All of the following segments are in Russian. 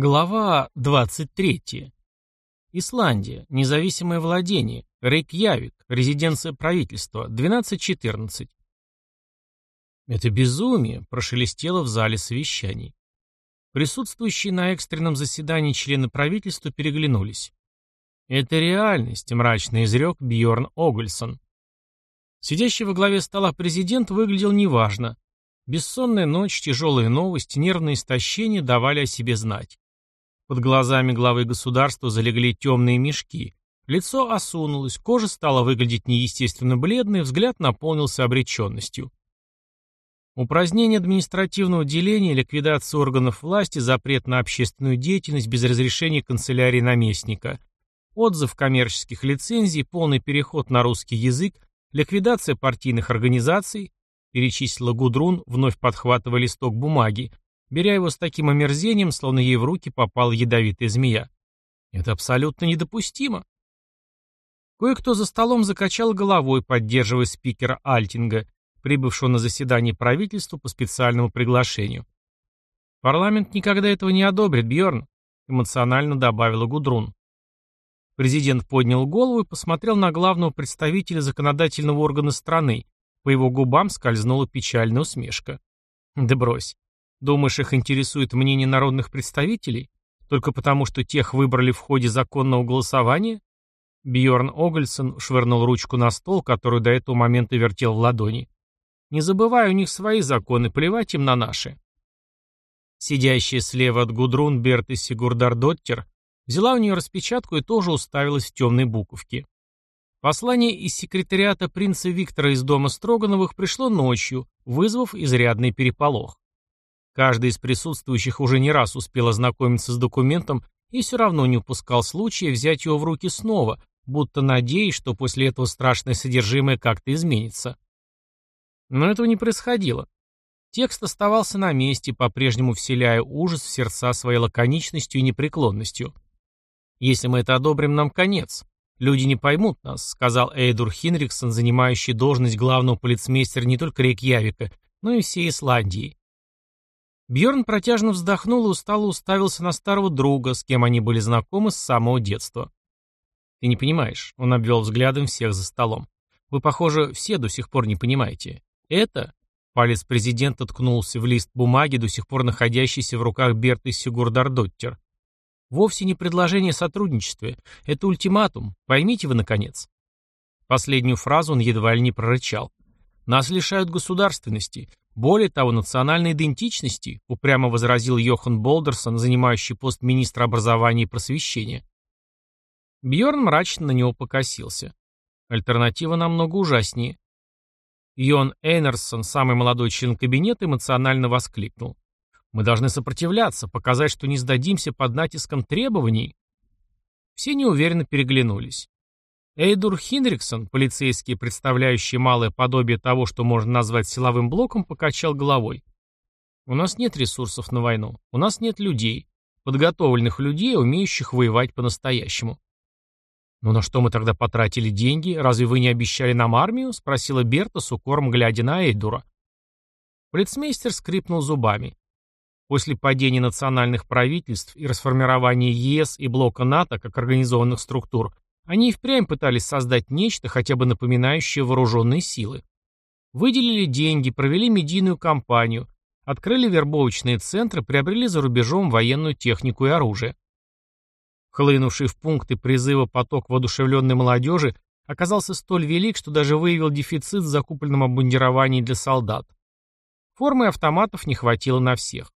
Глава 23. Исландия. Независимое владение. Рейкьявик. Резиденция правительства. 12.14. Это безумие прошелестело в зале совещаний. Присутствующие на экстренном заседании члены правительства переглянулись. Это реальность, мрачно изрек Бьорн Огульсон. Сидящий во главе стола президент выглядел неважно. Бессонная ночь, тяжелые новости, нервное истощение давали о себе знать. Под глазами главы государства залегли темные мешки. Лицо осунулось, кожа стала выглядеть неестественно бледной, взгляд наполнился обреченностью. Упразднение административного деления, ликвидация органов власти, запрет на общественную деятельность без разрешения канцелярии наместника, отзыв коммерческих лицензий, полный переход на русский язык, ликвидация партийных организаций, перечислила Гудрун, вновь подхватывая листок бумаги, беря его с таким омерзением, словно ей в руки попала ядовитая змея. Это абсолютно недопустимо. Кое-кто за столом закачал головой, поддерживая спикера Альтинга, прибывшего на заседание правительства по специальному приглашению. «Парламент никогда этого не одобрит, Бьорн», — эмоционально добавила Гудрун. Президент поднял голову и посмотрел на главного представителя законодательного органа страны. По его губам скользнула печальная усмешка. «Да брось. Думаешь, их интересует мнение народных представителей? Только потому, что тех выбрали в ходе законного голосования? Бьорн Огельсон швырнул ручку на стол, которую до этого момента вертел в ладони. Не забывай, у них свои законы, плевать им на наши. Сидящая слева от Гудрун Берта Сигурдардоттер взяла у нее распечатку и тоже уставилась в темной буковке. Послание из секретариата принца Виктора из дома Строгановых пришло ночью, вызвав изрядный переполох. Каждый из присутствующих уже не раз успел ознакомиться с документом и все равно не упускал случая взять его в руки снова, будто надеясь, что после этого страшное содержимое как-то изменится. Но этого не происходило. Текст оставался на месте, по-прежнему вселяя ужас в сердца своей лаконичностью и непреклонностью. «Если мы это одобрим, нам конец. Люди не поймут нас», — сказал Эйдур Хинриксон, занимающий должность главного полицмейстера не только Рейкьявика, но и всей Исландии. Бьорн протяжно вздохнул и устало уставился на старого друга, с кем они были знакомы с самого детства. «Ты не понимаешь», — он обвел взглядом всех за столом. «Вы, похоже, все до сих пор не понимаете. Это...» Палец президента ткнулся в лист бумаги, до сих пор находящийся в руках Берты Сигурдардоттер. «Вовсе не предложение о сотрудничестве. Это ультиматум. Поймите вы, наконец». Последнюю фразу он едва ли не прорычал. «Нас лишают государственности. Более того, национальной идентичности, упрямо возразил Йохан Болдерсон, занимающий пост министра образования и просвещения. Бьорн мрачно на него покосился. Альтернатива намного ужаснее. Йон Эйнерсон, самый молодой член кабинета, эмоционально воскликнул. «Мы должны сопротивляться, показать, что не сдадимся под натиском требований». Все неуверенно переглянулись. Эйдур Хинриксон, полицейский, представляющий малое подобие того, что можно назвать силовым блоком, покачал головой. «У нас нет ресурсов на войну. У нас нет людей. Подготовленных людей, умеющих воевать по-настоящему». «Ну на что мы тогда потратили деньги? Разве вы не обещали нам армию?» — спросила Берта с укором, глядя на Эйдура. Полицмейстер скрипнул зубами. После падения национальных правительств и расформирования ЕС и блока НАТО как организованных структур они и впрямь пытались создать нечто, хотя бы напоминающее вооруженные силы. Выделили деньги, провели медийную кампанию, открыли вербовочные центры, приобрели за рубежом военную технику и оружие. Хлынувший в пункты призыва поток воодушевленной молодежи оказался столь велик, что даже выявил дефицит в закупленном обмундировании для солдат. Формы автоматов не хватило на всех.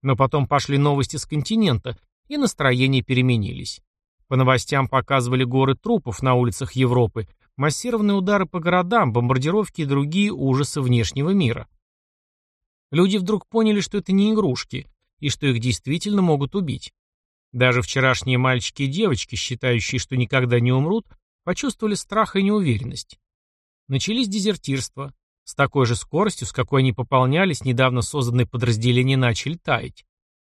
Но потом пошли новости с континента, и настроения переменились. По новостям показывали горы трупов на улицах Европы, массированные удары по городам, бомбардировки и другие ужасы внешнего мира. Люди вдруг поняли, что это не игрушки, и что их действительно могут убить. Даже вчерашние мальчики и девочки, считающие, что никогда не умрут, почувствовали страх и неуверенность. Начались дезертирства. С такой же скоростью, с какой они пополнялись, недавно созданные подразделения начали таять.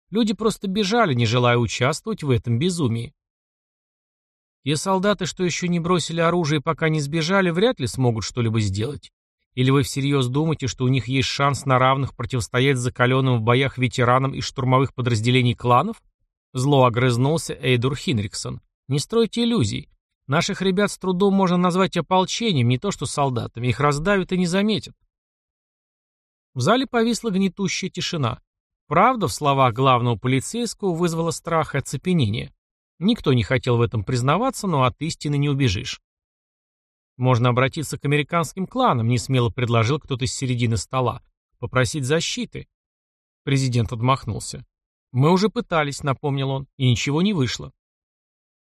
Люди просто бежали, не желая участвовать в этом безумии. Те солдаты, что еще не бросили оружие пока не сбежали, вряд ли смогут что-либо сделать. Или вы всерьез думаете, что у них есть шанс на равных противостоять закаленным в боях ветеранам из штурмовых подразделений кланов? Зло огрызнулся Эйдур Хинриксон. «Не стройте иллюзий. Наших ребят с трудом можно назвать ополчением, не то что солдатами. Их раздавят и не заметят». В зале повисла гнетущая тишина. Правда в словах главного полицейского вызвала страх и оцепенение. Никто не хотел в этом признаваться, но от истины не убежишь. Можно обратиться к американским кланам, несмело предложил кто-то с середины стола. Попросить защиты. Президент отмахнулся. Мы уже пытались, напомнил он, и ничего не вышло.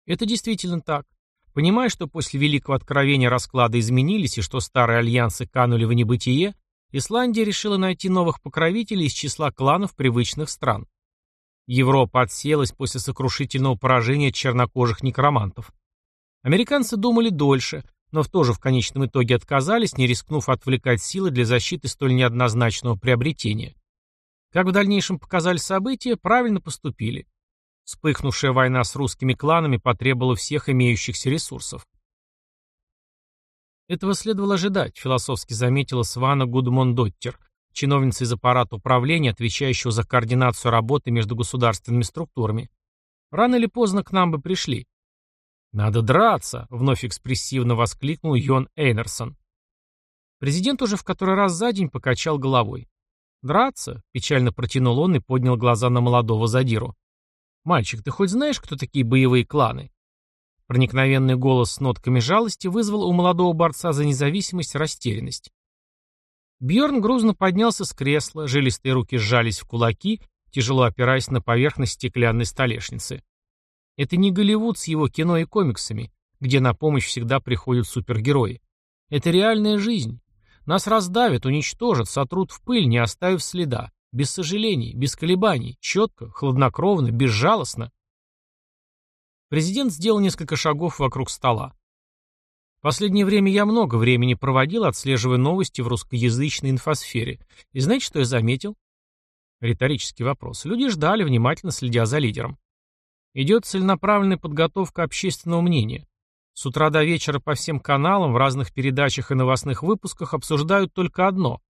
Это действительно так. Понимая, что после Великого Откровения расклады изменились и что старые альянсы канули в небытие, Исландия решила найти новых покровителей из числа кланов привычных стран. Европа отселась после сокрушительного поражения чернокожих некромантов. Американцы думали дольше, но тоже в конечном итоге отказались, не рискнув отвлекать силы для защиты столь неоднозначного приобретения. Как в дальнейшем показали события, правильно поступили. Вспыхнувшая война с русскими кланами потребовала всех имеющихся ресурсов. Этого следовало ожидать, философски заметила Свана Гудмондоттер, чиновница из аппарата управления, отвечающего за координацию работы между государственными структурами. Рано или поздно к нам бы пришли. «Надо драться!» — вновь экспрессивно воскликнул Йон Эйнерсон. Президент уже в который раз за день покачал головой. «Драться?» — печально протянул он и поднял глаза на молодого задиру. «Мальчик, ты хоть знаешь, кто такие боевые кланы?» Проникновенный голос с нотками жалости вызвал у молодого борца за независимость растерянность. Бьорн грузно поднялся с кресла, жилистые руки сжались в кулаки, тяжело опираясь на поверхность стеклянной столешницы. Это не Голливуд с его кино и комиксами, где на помощь всегда приходят супергерои. Это реальная жизнь. Нас раздавят, уничтожат, сотрут в пыль, не оставив следа. Без сожалений, без колебаний, четко, хладнокровно, безжалостно. Президент сделал несколько шагов вокруг стола. Последнее время я много времени проводил, отслеживая новости в русскоязычной инфосфере. И знаете, что я заметил? Риторический вопрос. Люди ждали, внимательно следя за лидером. Идет целенаправленная подготовка общественного мнения. С утра до вечера по всем каналам, в разных передачах и новостных выпусках обсуждают только одно.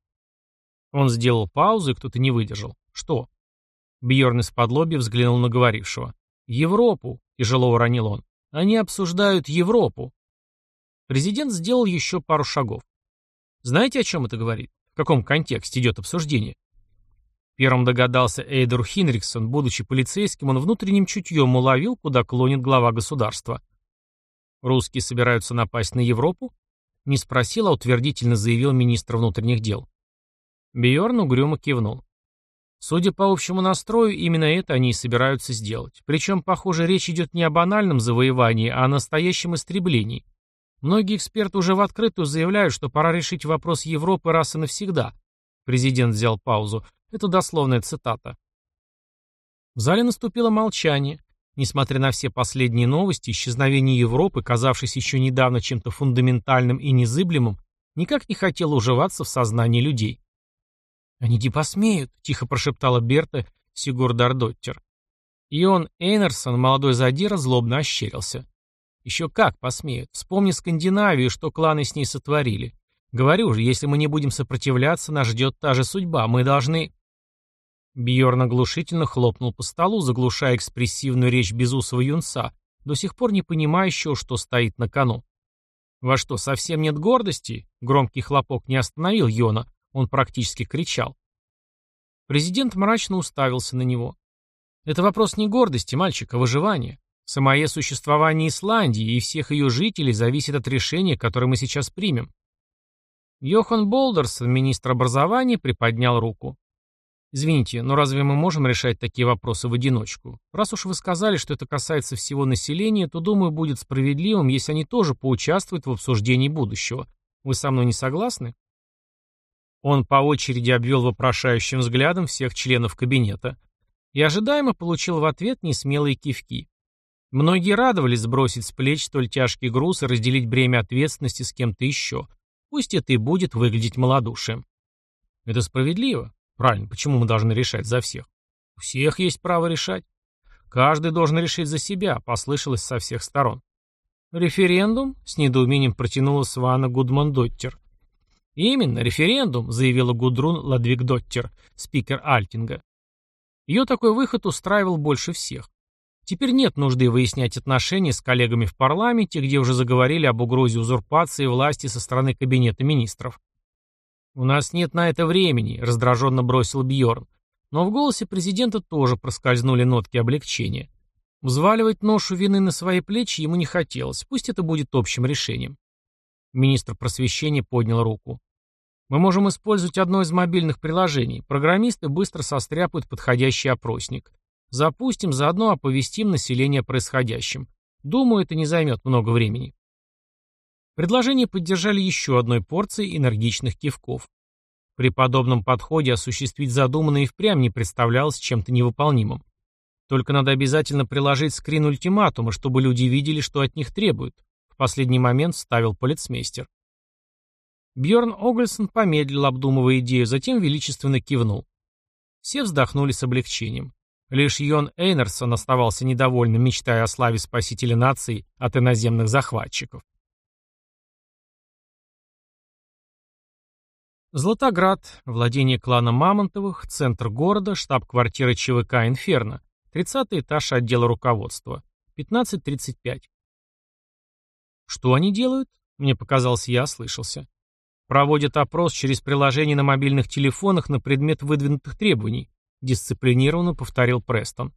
Он сделал паузу, и кто-то не выдержал. Что? Бьерн из-под взглянул на говорившего. «Европу», — тяжело уронил он. «Они обсуждают Европу». Президент сделал еще пару шагов. Знаете, о чем это говорит? В каком контексте идет обсуждение? Первым догадался Эйдер Хинриксон, будучи полицейским, он внутренним чутьем уловил, куда клонит глава государства. Русские собираются напасть на Европу? Не спросил, а утвердительно заявил министр внутренних дел. Бьорн угрюмо кивнул. Судя по общему настрою, именно это они и собираются сделать. Причем, похоже, речь идет не о банальном завоевании, а о настоящем истреблении. Многие эксперты уже в открытую заявляют, что пора решить вопрос Европы раз и навсегда. Президент взял паузу. Это дословная цитата. В зале наступило молчание. Несмотря на все последние новости, исчезновение Европы, казавшееся еще недавно чем-то фундаментальным и незыблемым, никак не хотело уживаться в сознании людей. «Они не посмеют», — тихо прошептала Берта Сигурдардоттер. И он, Эйнерсон, молодой задира, злобно ощерился. Еще как посмеют. Вспомни Скандинавию, что кланы с ней сотворили. Говорю же, если мы не будем сопротивляться, нас ждет та же судьба. Мы должны... Бьерн оглушительно хлопнул по столу, заглушая экспрессивную речь безусого юнца, до сих пор не понимающего, что стоит на кону. «Во что, совсем нет гордости?» Громкий хлопок не остановил Йона, он практически кричал. Президент мрачно уставился на него. «Это вопрос не гордости, мальчик, а выживания. Самое существование Исландии и всех ее жителей зависит от решения, которое мы сейчас примем. Йохан Болдерсон, министр образования, приподнял руку. «Извините, но разве мы можем решать такие вопросы в одиночку? Раз уж вы сказали, что это касается всего населения, то, думаю, будет справедливым, если они тоже поучаствуют в обсуждении будущего. Вы со мной не согласны?» Он по очереди обвел вопрошающим взглядом всех членов кабинета и ожидаемо получил в ответ несмелые кивки. Многие радовались сбросить с плеч столь тяжкий груз и разделить бремя ответственности с кем-то еще. Пусть это и будет выглядеть малодушием. Это справедливо. Правильно, почему мы должны решать за всех? У всех есть право решать. Каждый должен решить за себя, послышалось со всех сторон. Референдум? С недоумением протянула Свана Гудмандоттер. Именно, референдум, заявила Гудрун Ладвигдоттер, спикер Альтинга. Ее такой выход устраивал больше всех. Теперь нет нужды выяснять отношения с коллегами в парламенте, где уже заговорили об угрозе узурпации власти со стороны кабинета министров. «У нас нет на это времени», — раздраженно бросил Бьорн. Но в голосе президента тоже проскользнули нотки облегчения. Взваливать ношу вины на свои плечи ему не хотелось, пусть это будет общим решением. Министр просвещения поднял руку. Мы можем использовать одно из мобильных приложений. Программисты быстро состряпают подходящий опросник. Запустим, заодно оповестим население о происходящем. Думаю, это не займет много времени. Предложение поддержали еще одной порцией энергичных кивков. При подобном подходе осуществить задуманное и впрямь не представлялось чем-то невыполнимым. Только надо обязательно приложить скрин ультиматума, чтобы люди видели, что от них требуют. В последний момент вставил полицмейстер. Бьорн Огельсон помедлил, обдумывая идею, затем величественно кивнул. Все вздохнули с облегчением. Лишь Йон Эйнерсон оставался недовольным, мечтая о славе спасителя нации от иноземных захватчиков. Златоград, владение клана Мамонтовых, центр города, штаб-квартира ЧВК «Инферно», 30 этаж отдела руководства, 15.35. Что они делают? Мне показалось, я ослышался. Проводят опрос через приложение на мобильных телефонах на предмет выдвинутых требований, дисциплинированно повторил Престон.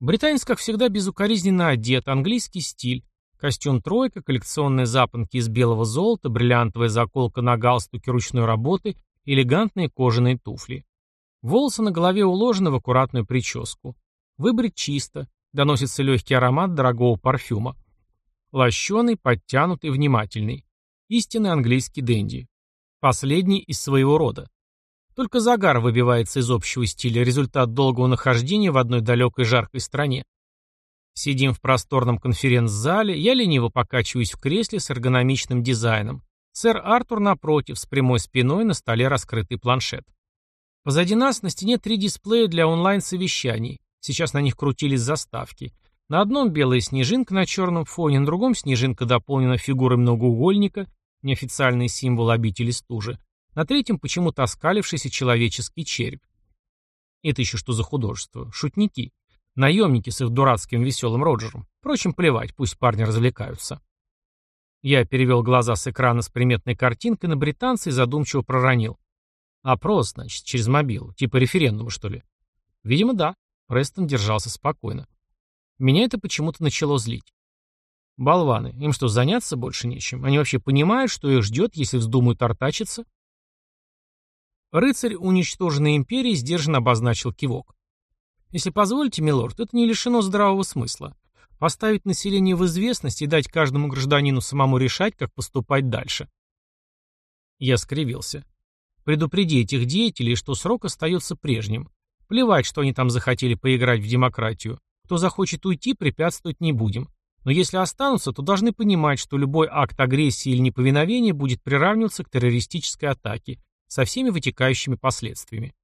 Британец, как всегда, безукоризненно одет, английский стиль, Костюм «тройка», коллекционные запонки из белого золота, бриллиантовая заколка на галстуке ручной работы, элегантные кожаные туфли. Волосы на голове уложены в аккуратную прическу. Выбрит чисто, доносится легкий аромат дорогого парфюма. Лощеный, подтянутый, внимательный. Истинный английский денди. Последний из своего рода. Только загар выбивается из общего стиля, результат долгого нахождения в одной далекой жаркой стране. Сидим в просторном конференц-зале, я лениво покачиваюсь в кресле с эргономичным дизайном. Сэр Артур напротив, с прямой спиной, на столе раскрытый планшет. Позади нас на стене три дисплея для онлайн-совещаний. Сейчас на них крутились заставки. На одном белая снежинка на черном фоне, на другом снежинка дополнена фигурой многоугольника, неофициальный символ обители стужи. На третьем почему-то оскалившийся человеческий череп. Это еще что за художество? Шутники. Наемники с их дурацким веселым Роджером. Впрочем, плевать, пусть парни развлекаются. Я перевел глаза с экрана с приметной картинкой на британца и задумчиво проронил. Опрос, значит, через мобилу. Типа референдума, что ли? Видимо, да. Престон держался спокойно. Меня это почему-то начало злить. Болваны, им что, заняться больше нечем? Они вообще понимают, что их ждет, если вздумают артачиться? Рыцарь уничтоженной империи сдержанно обозначил кивок. Если позволите, милорд, это не лишено здравого смысла. Поставить население в известность и дать каждому гражданину самому решать, как поступать дальше. Я скривился. Предупреди этих деятелей, что срок остается прежним. Плевать, что они там захотели поиграть в демократию. Кто захочет уйти, препятствовать не будем. Но если останутся, то должны понимать, что любой акт агрессии или неповиновения будет приравниваться к террористической атаке со всеми вытекающими последствиями.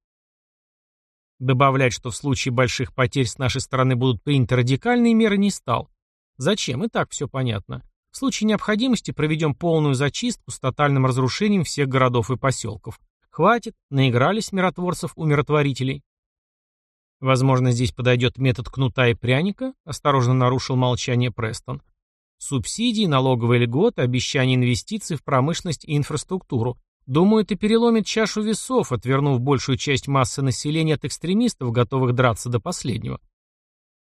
Добавлять, что в случае больших потерь с нашей стороны будут приняты радикальные меры, не стал. Зачем? И так все понятно. В случае необходимости проведем полную зачистку с тотальным разрушением всех городов и поселков. Хватит, наигрались миротворцев-умиротворителей. Возможно, здесь подойдет метод кнута и пряника, осторожно нарушил молчание Престон. Субсидии, налоговые льготы, обещания инвестиций в промышленность и инфраструктуру. Думаю, это переломит чашу весов, отвернув большую часть массы населения от экстремистов, готовых драться до последнего.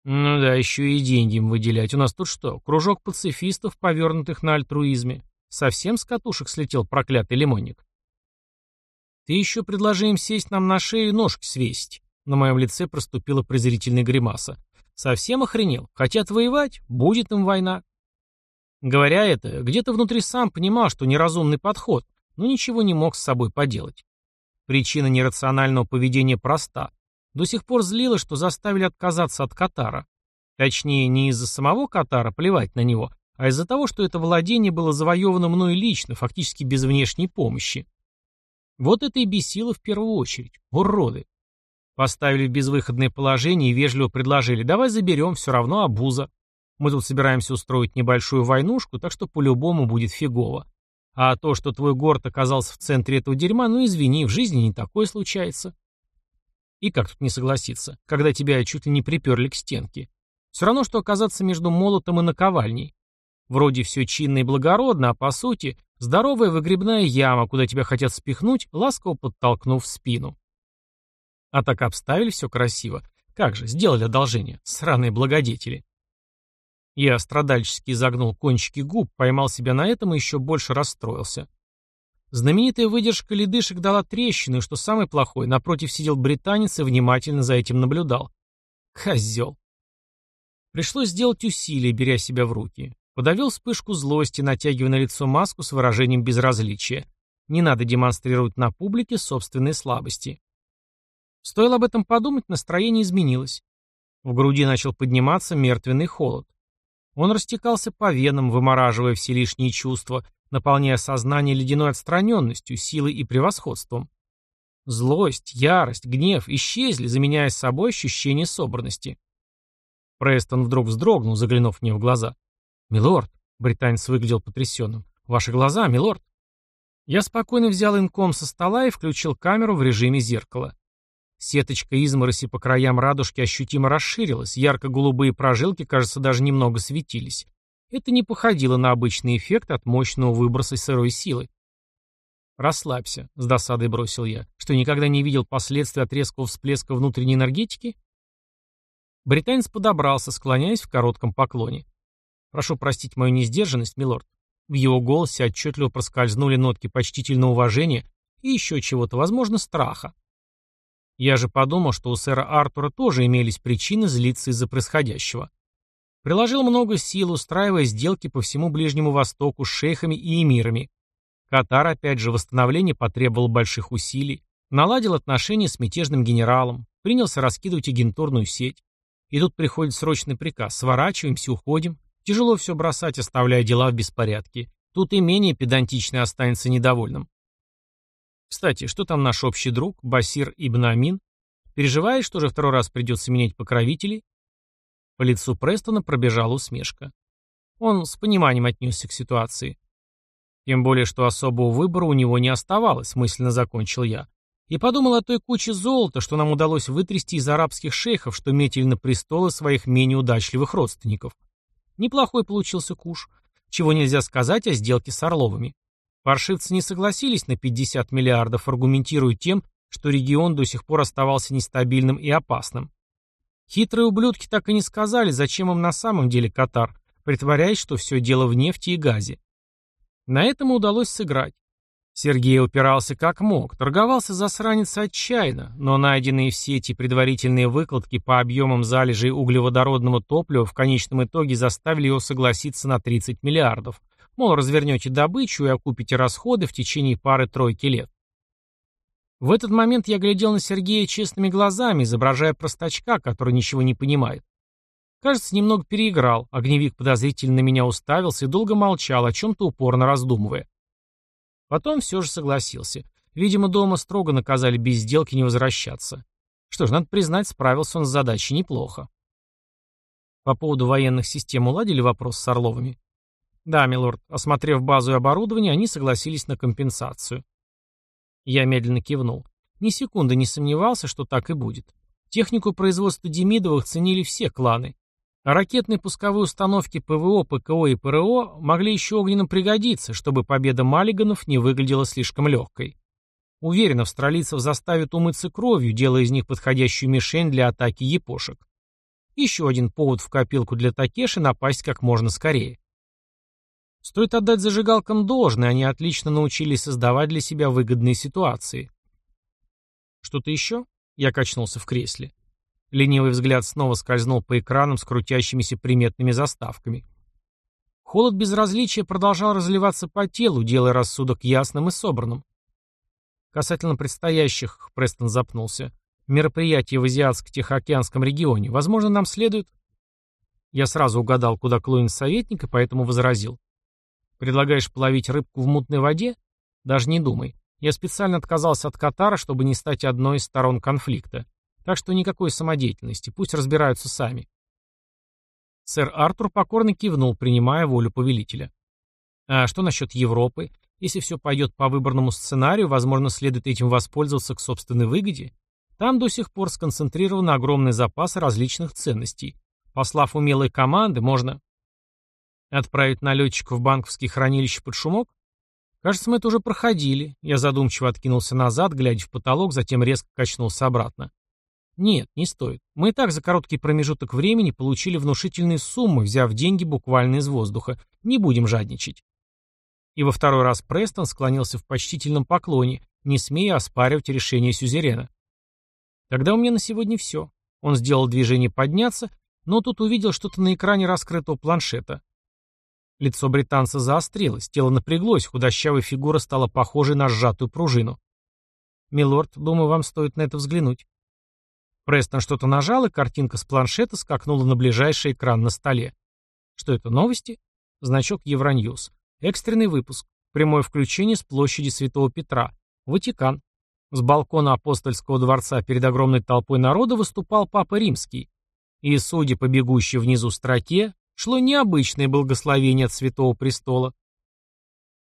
Ну да, еще и деньги им выделять. У нас тут что, кружок пацифистов, повернутых на альтруизме? Совсем с катушек слетел проклятый лимонник. Ты еще предложи им сесть нам на шею и ножки свесить. На моем лице проступила презрительная гримаса. Совсем охренел? Хотят воевать? Будет им война. Говоря это, где-то внутри сам понимал, что неразумный подход — но ничего не мог с собой поделать. Причина нерационального поведения проста. До сих пор злило, что заставили отказаться от Катара. Точнее, не из-за самого Катара, плевать на него, а из-за того, что это владение было завоевано мной лично, фактически без внешней помощи. Вот это и бесило в первую очередь. Уроды. Поставили в безвыходное положение и вежливо предложили, давай заберем, все равно обуза. Мы тут собираемся устроить небольшую войнушку, так что по-любому будет фигово. А то, что твой город оказался в центре этого дерьма, ну извини, в жизни не такое случается. И как тут не согласиться, когда тебя чуть ли не приперли к стенке. Все равно, что оказаться между молотом и наковальней. Вроде все чинно и благородно, а по сути, здоровая выгребная яма, куда тебя хотят спихнуть, ласково подтолкнув в спину. А так обставили все красиво. Как же, сделали одолжение, сраные благодетели. Я страдальчески загнул кончики губ, поймал себя на этом и еще больше расстроился. Знаменитая выдержка ледышек дала трещину, и что самое плохое, напротив сидел британец и внимательно за этим наблюдал. Козел. Пришлось сделать усилие, беря себя в руки. Подавил вспышку злости, натягивая на лицо маску с выражением безразличия. Не надо демонстрировать на публике собственные слабости. Стоило об этом подумать, настроение изменилось. В груди начал подниматься мертвенный холод. Он растекался по венам, вымораживая все лишние чувства, наполняя сознание ледяной отстраненностью, силой и превосходством. Злость, ярость, гнев исчезли, заменяя собой ощущение собранности. Престон вдруг вздрогнул, заглянув мне в глаза. «Милорд», — британец выглядел потрясенным, — «ваши глаза, милорд». Я спокойно взял инком со стола и включил камеру в режиме зеркала. Сеточка измороси по краям радужки ощутимо расширилась, ярко-голубые прожилки, кажется, даже немного светились. Это не походило на обычный эффект от мощного выброса сырой силы. «Расслабься», — с досадой бросил я, что никогда не видел последствий от резкого всплеска внутренней энергетики. Британец подобрался, склоняясь в коротком поклоне. «Прошу простить мою несдержанность, милорд». В его голосе отчетливо проскользнули нотки почтительного уважения и еще чего-то, возможно, страха. Я же подумал, что у сэра Артура тоже имелись причины злиться из-за происходящего. Приложил много сил, устраивая сделки по всему Ближнему Востоку с шейхами и эмирами. Катар, опять же, восстановление потребовал больших усилий, наладил отношения с мятежным генералом, принялся раскидывать агентурную сеть. И тут приходит срочный приказ. Сворачиваемся, уходим. Тяжело все бросать, оставляя дела в беспорядке. Тут и менее педантичный останется недовольным. Кстати, что там наш общий друг, Басир Ибн Амин? Переживаешь, что же второй раз придется менять покровителей? По лицу Престона пробежала усмешка. Он с пониманием отнесся к ситуации. Тем более, что особого выбора у него не оставалось, мысленно закончил я. И подумал о той куче золота, что нам удалось вытрясти из арабских шейхов, что метили на престолы своих менее удачливых родственников. Неплохой получился куш. Чего нельзя сказать о сделке с Орловыми. Паршивцы не согласились на 50 миллиардов, аргументируя тем, что регион до сих пор оставался нестабильным и опасным. Хитрые ублюдки так и не сказали, зачем им на самом деле Катар, притворяясь, что все дело в нефти и газе. На этом удалось сыграть. Сергей упирался как мог, торговался засранец отчаянно, но найденные в сети предварительные выкладки по объемам залежей углеводородного топлива в конечном итоге заставили его согласиться на 30 миллиардов. Мол, развернете добычу и окупите расходы в течение пары-тройки лет. В этот момент я глядел на Сергея честными глазами, изображая простачка, который ничего не понимает. Кажется, немного переиграл, огневик подозрительно на меня уставился и долго молчал, о чем-то упорно раздумывая. Потом все же согласился. Видимо, дома строго наказали без сделки не возвращаться. Что ж, надо признать, справился он с задачей неплохо. По поводу военных систем уладили вопрос с Орловыми? Да, милорд. Осмотрев базу и оборудование, они согласились на компенсацию. Я медленно кивнул. Ни секунды не сомневался, что так и будет. Технику производства Демидовых ценили все кланы. А ракетные пусковые установки ПВО, ПКО и ПРО могли еще огненно пригодиться, чтобы победа Маллиганов не выглядела слишком легкой. Уверен, австралийцев заставят умыться кровью, делая из них подходящую мишень для атаки епошек. Еще один повод в копилку для Такеши напасть как можно скорее. Стоит отдать зажигалкам должное, они отлично научились создавать для себя выгодные ситуации. Что-то еще? Я качнулся в кресле. Ленивый взгляд снова скользнул по экранам с крутящимися приметными заставками. Холод безразличия продолжал разливаться по телу, делая рассудок ясным и собранным. Касательно предстоящих, Престон запнулся, мероприятий в Азиатско-Тихоокеанском регионе, возможно, нам следует... Я сразу угадал, куда клонит советник, и поэтому возразил. Предлагаешь половить рыбку в мутной воде? Даже не думай. Я специально отказался от Катара, чтобы не стать одной из сторон конфликта. Так что никакой самодеятельности, пусть разбираются сами. Сэр Артур покорно кивнул, принимая волю повелителя. А что насчет Европы? Если все пойдет по выбранному сценарию, возможно, следует этим воспользоваться к собственной выгоде. Там до сих пор сконцентрированы огромные запасы различных ценностей. Послав умелые команды, можно отправить налетчиков в банковские хранилища под шумок? Кажется, мы это уже проходили. Я задумчиво откинулся назад, глядя в потолок, затем резко качнулся обратно. Нет, не стоит. Мы и так за короткий промежуток времени получили внушительные суммы, взяв деньги буквально из воздуха. Не будем жадничать. И во второй раз Престон склонился в почтительном поклоне, не смея оспаривать решение Сюзерена. Тогда у меня на сегодня все. Он сделал движение подняться, но тут увидел что-то на экране раскрытого планшета. Лицо британца заострилось, тело напряглось, худощавая фигура стала похожей на сжатую пружину. «Милорд, думаю, вам стоит на это взглянуть». Престон что-то нажал, и картинка с планшета скакнула на ближайший экран на столе. Что это, новости? Значок Евроньюз. Экстренный выпуск. Прямое включение с площади Святого Петра. Ватикан. С балкона апостольского дворца перед огромной толпой народа выступал Папа Римский. И, судя по бегущей внизу строке, шло необычное благословение от Святого Престола.